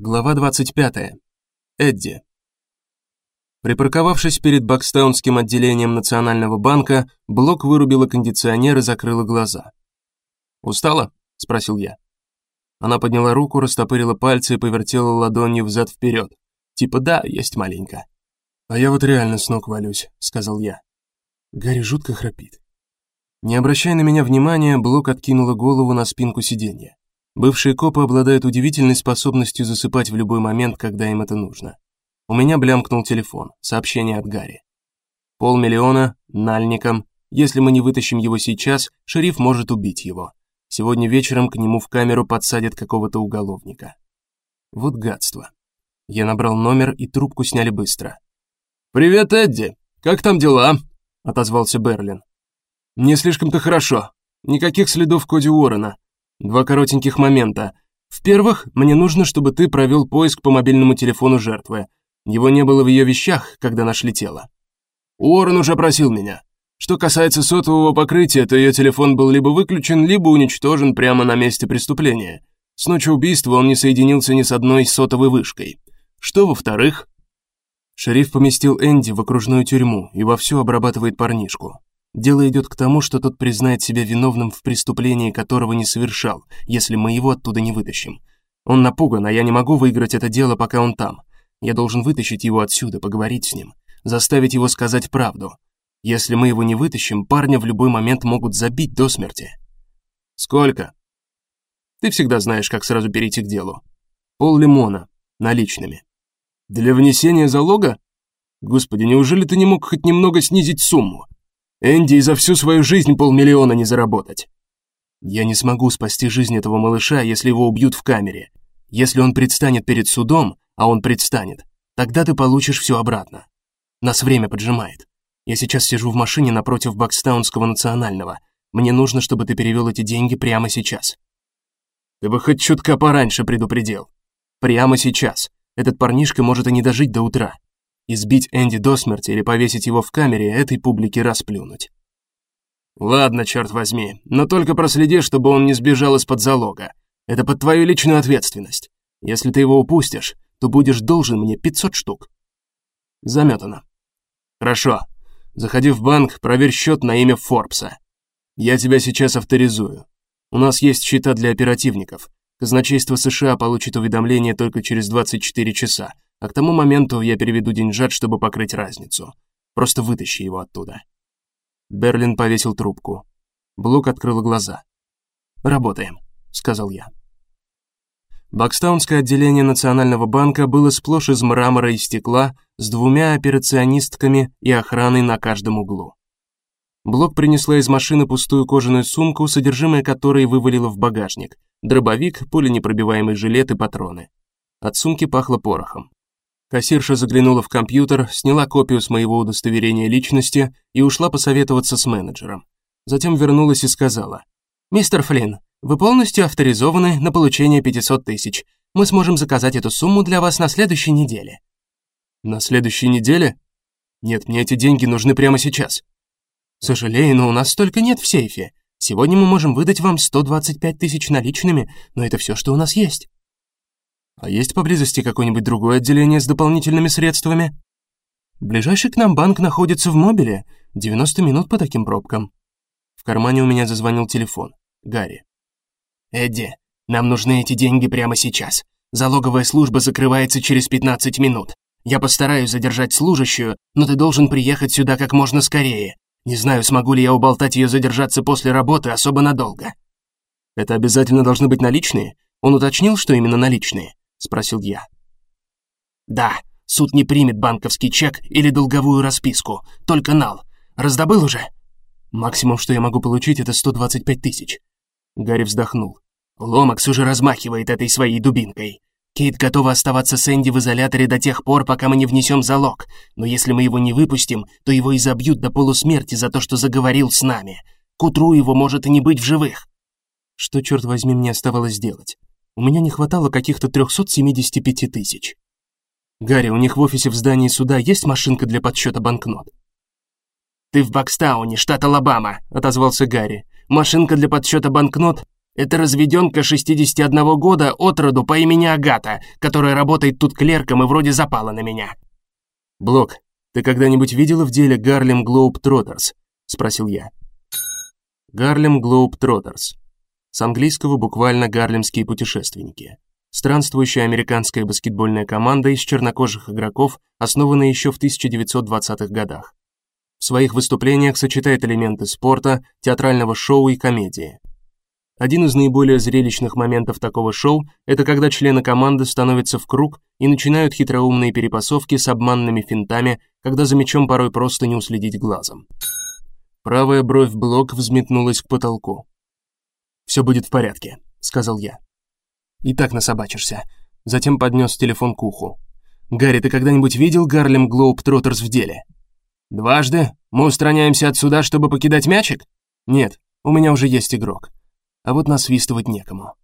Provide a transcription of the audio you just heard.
Глава 25. Эдди. Припарковавшись перед Бакстаунским отделением Национального банка, Блок вырубила кондиционер и закрыла глаза. "Устала?" спросил я. Она подняла руку, растопырила пальцы и повертела ладонью взад вперед. Типа да, есть маленько. А я вот реально с ног валюсь, сказал я. Гарри жутко храпит. Не обращая на меня внимания, Блок откинула голову на спинку сиденья. Бывшие копы обладают удивительной способностью засыпать в любой момент, когда им это нужно. У меня блямкнул телефон. Сообщение от Гарри. Полмиллиона нальником. Если мы не вытащим его сейчас, шериф может убить его. Сегодня вечером к нему в камеру подсадят какого-то уголовника. Вот гадство. Я набрал номер, и трубку сняли быстро. Привет, Эдди. Как там дела? отозвался Берлин. Не слишком-то хорошо. Никаких следов Коди Уоррена. Два коротеньких момента. В-первых, мне нужно, чтобы ты провел поиск по мобильному телефону жертвы. Его не было в ее вещах, когда нашли тело. Уоррен уже просил меня. Что касается сотового покрытия, то ее телефон был либо выключен, либо уничтожен прямо на месте преступления. С ночи убийства он не соединился ни с одной сотовой вышкой. Что во-вторых? Шериф поместил Энди в окружную тюрьму и вовсю обрабатывает парнишку. Дело идет к тому, что тот признает себя виновным в преступлении, которого не совершал, если мы его оттуда не вытащим. Он напуган, а я не могу выиграть это дело, пока он там. Я должен вытащить его отсюда, поговорить с ним, заставить его сказать правду. Если мы его не вытащим, парня в любой момент могут забить до смерти. Сколько? Ты всегда знаешь, как сразу перейти к делу. Пол лимона наличными. Для внесения залога? Господи, неужели ты не мог хоть немного снизить сумму? Энди и за всю свою жизнь полмиллиона не заработать. Я не смогу спасти жизнь этого малыша, если его убьют в камере. Если он предстанет перед судом, а он предстанет, тогда ты получишь все обратно. Нас время поджимает. Я сейчас сижу в машине напротив Бакстаунского национального. Мне нужно, чтобы ты перевел эти деньги прямо сейчас. Ты бы хоть чутка пораньше предупредил. Прямо сейчас. Этот парнишка может и не дожить до утра. Избить Энди до смерти или повесить его в камере этой публике расплюнуть. Ладно, черт возьми, но только проследи, чтобы он не сбежал из-под залога. Это под твою личную ответственность. Если ты его упустишь, то будешь должен мне 500 штук. Заметано. Хорошо. Заходи в банк, проверь счет на имя Форбса. Я тебя сейчас авторизую. У нас есть счета для оперативников. Казначейство США получит уведомление только через 24 часа, а к тому моменту я переведу деньжат, чтобы покрыть разницу. Просто вытащи его оттуда. Берлин повесил трубку. Блук открыл глаза. Работаем, сказал я. Бакстаунское отделение Национального банка было сплошь из мрамора и стекла с двумя операционистками и охраной на каждом углу. Блок принесла из машины пустую кожаную сумку, содержимое которой вывалила в багажник: дробовик, пуленепробиваемый жилет и патроны. От сумки пахло порохом. Кассирша заглянула в компьютер, сняла копию с моего удостоверения личности и ушла посоветоваться с менеджером. Затем вернулась и сказала: "Мистер Флинн, вы полностью авторизованы на получение 500 тысяч. Мы сможем заказать эту сумму для вас на следующей неделе". На следующей неделе? Нет, мне эти деньги нужны прямо сейчас. Сожалею, но у нас столько нет в сейфе. Сегодня мы можем выдать вам 125 тысяч наличными, но это все, что у нас есть. А есть поблизости какое-нибудь другое отделение с дополнительными средствами? Ближайший к нам банк находится в Мобиле. 90 минут по таким пробкам. В кармане у меня зазвонил телефон. Гарри. Эдди, нам нужны эти деньги прямо сейчас. Залоговая служба закрывается через 15 минут. Я постараюсь задержать служащую, но ты должен приехать сюда как можно скорее. Не знаю, смогу ли я уболтать ее задержаться после работы особо надолго. Это обязательно должны быть наличные? Он уточнил, что именно наличные спросил я. Да, суд не примет банковский чек или долговую расписку, только нал. Раздобыл уже? Максимум, что я могу получить, это 125 тысяч. Гарри вздохнул. Ломакс уже размахивает этой своей дубинкой. Кейт готова оставаться с Энди в изоляторе до тех пор, пока мы не внесем залог. Но если мы его не выпустим, то его изобьют до полусмерти за то, что заговорил с нами. К утру его может и не быть в живых. Что черт возьми мне оставалось делать? У меня не хватало каких-то 375 тысяч. Гарри, у них в офисе в здании суда есть машинка для подсчета банкнот? Ты в Бакстауне, штат Алабама, отозвался Гарри. Машинка для подсчета банкнот Это разведенка 61 года от роду по имени Агата, которая работает тут клерком и вроде запала на меня. Блок, ты когда-нибудь видела в деле Гарлем Глоуб Троттерс? спросил я. Гарлем Глоуб Троттерс. С английского буквально гарлемские путешественники. Странствующая американская баскетбольная команда из чернокожих игроков, основанная еще в 1920-х годах. В своих выступлениях сочетает элементы спорта, театрального шоу и комедии. Один из наиболее зрелищных моментов такого шоу это когда члены команды становятся в круг и начинают хитроумные перепасовки с обманными финтами, когда за мячом порой просто не уследить глазом. Правая бровь Блок взметнулась к потолку. «Все будет в порядке, сказал я. И так насобачишься. Затем поднес телефон к уху. Гарри, ты когда-нибудь видел Гарлем Глоуб Троттерс в деле? Дважды? Мы устраняемся отсюда, чтобы покидать мячик? Нет, у меня уже есть игрок а вот насвистывать некому.